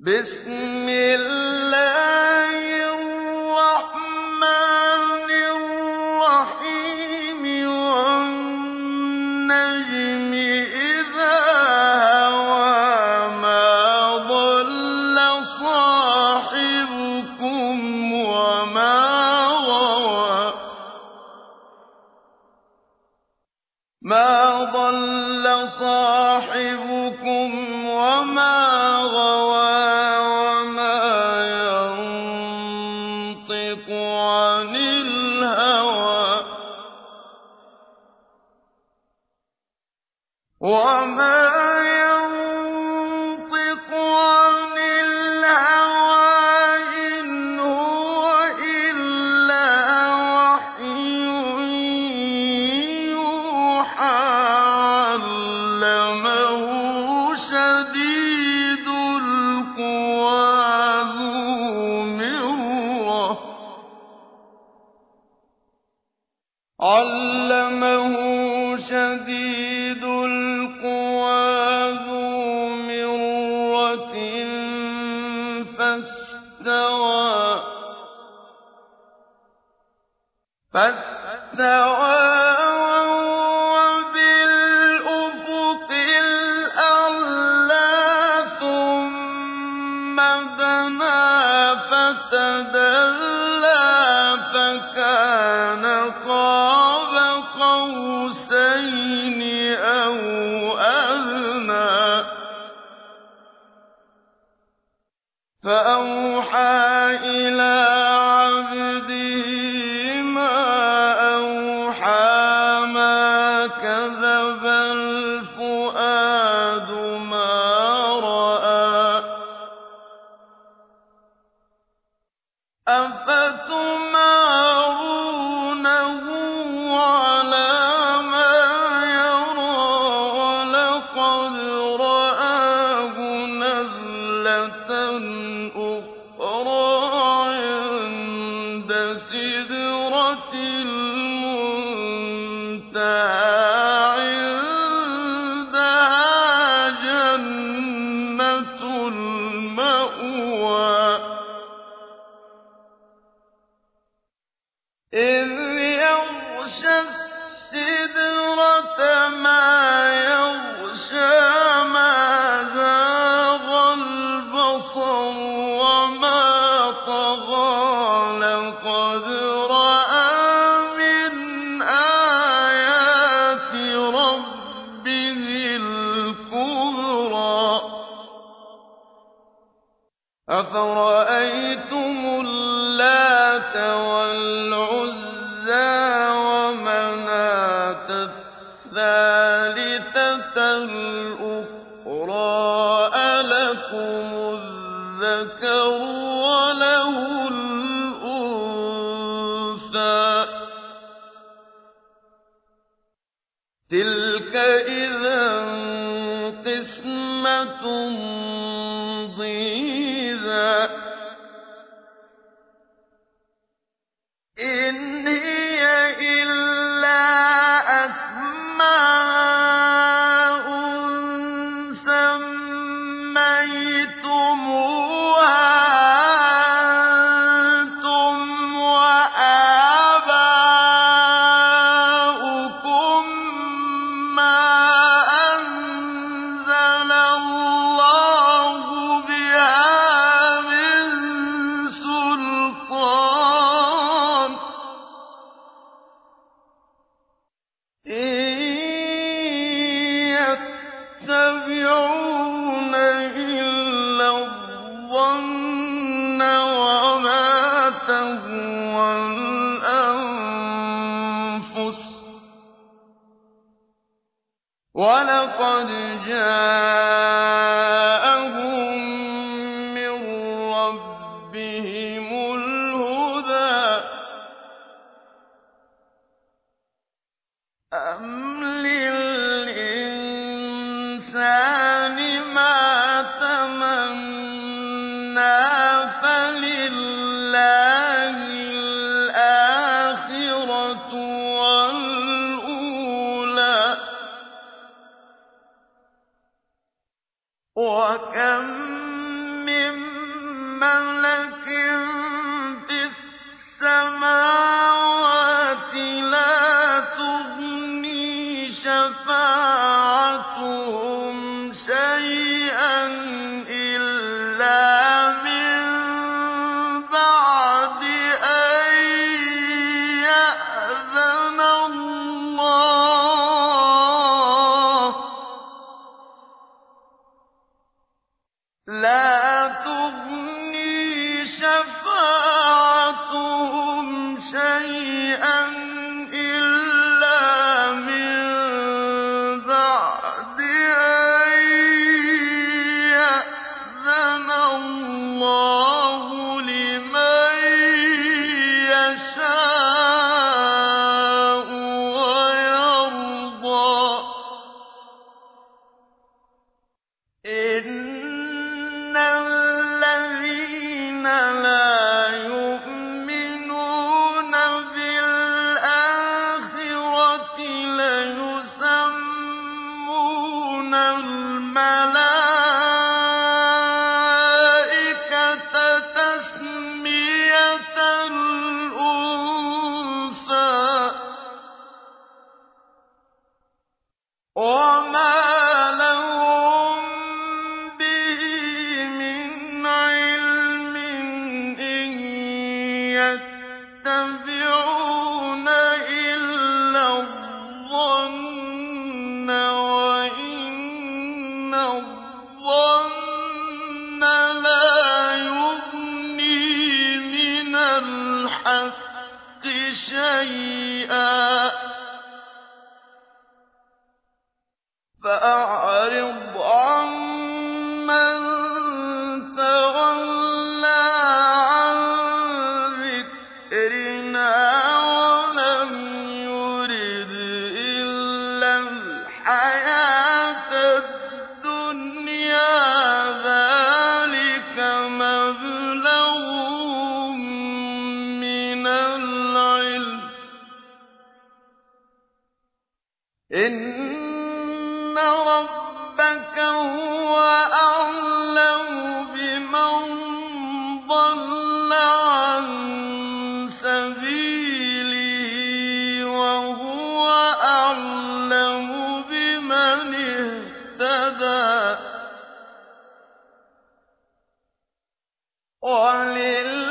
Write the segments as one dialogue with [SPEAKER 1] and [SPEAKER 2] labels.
[SPEAKER 1] بسم الله تدلى فَكَانَ قَابَ قَوْسَيْنِ تلك إذا قسمة ولقد جاء وَلِلَّهِ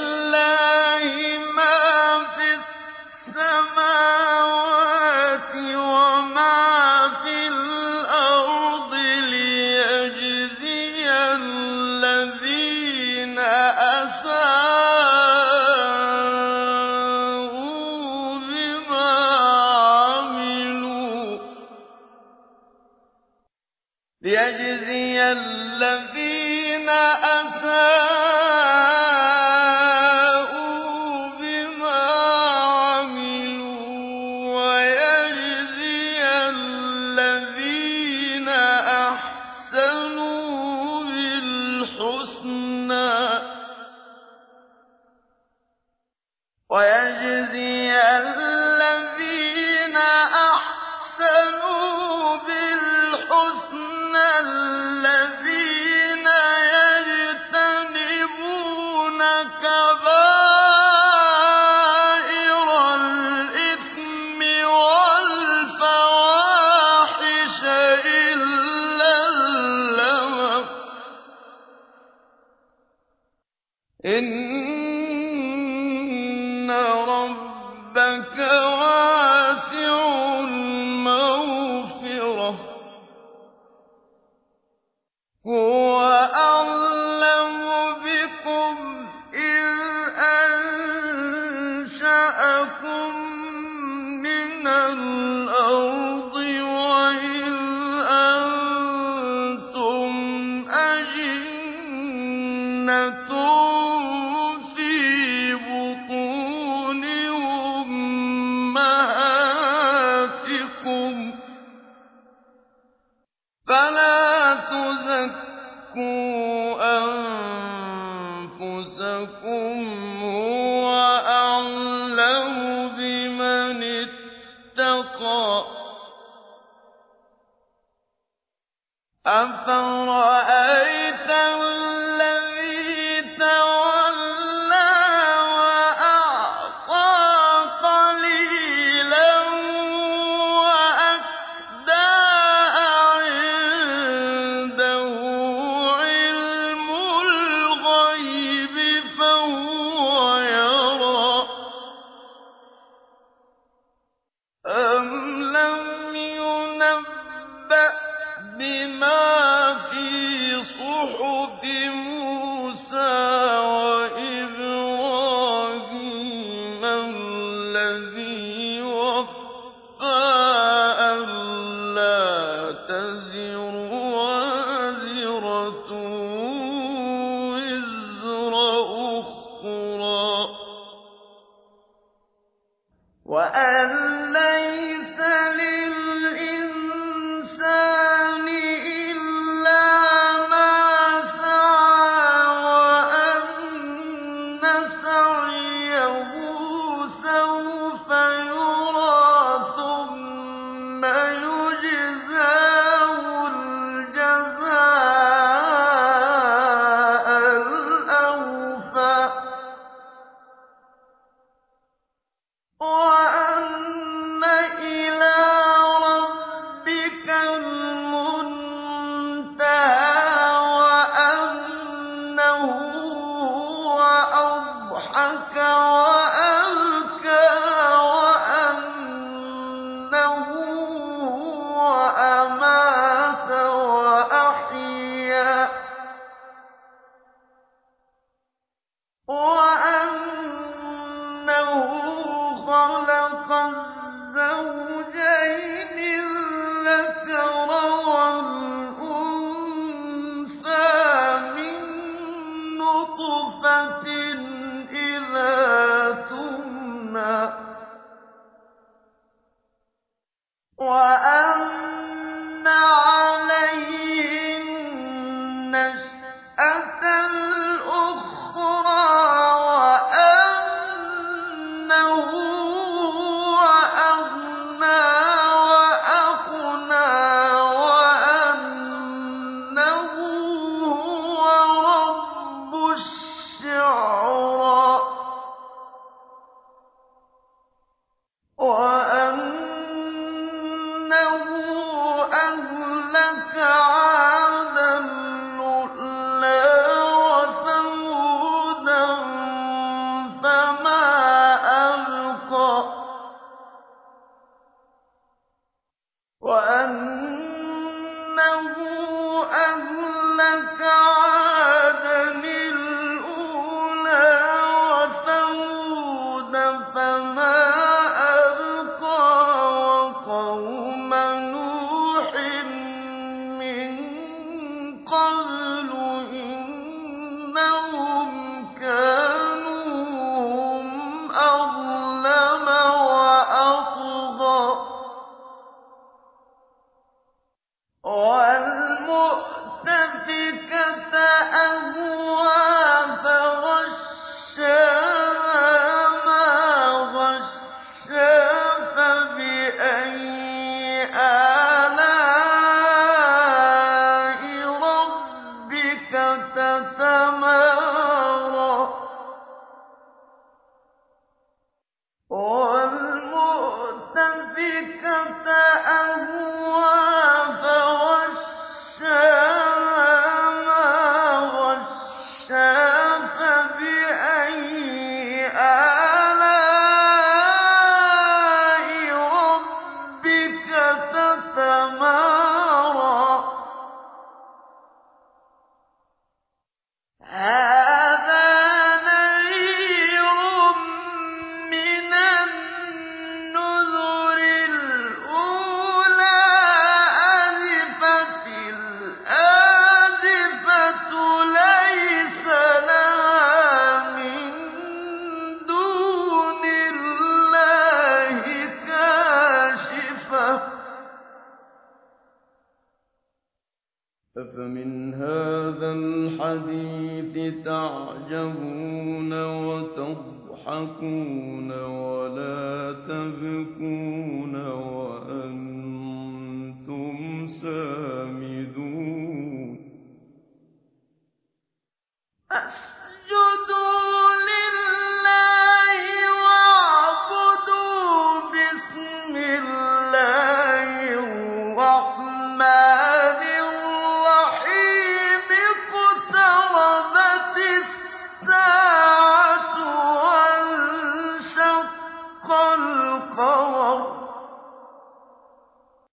[SPEAKER 1] بِمَا أَنفُسَكُمْ ۖ الَّذِي وَفَّىٰ Oh. الشِّعْرَىٰ وَالْمُؤْتَفِكَةَ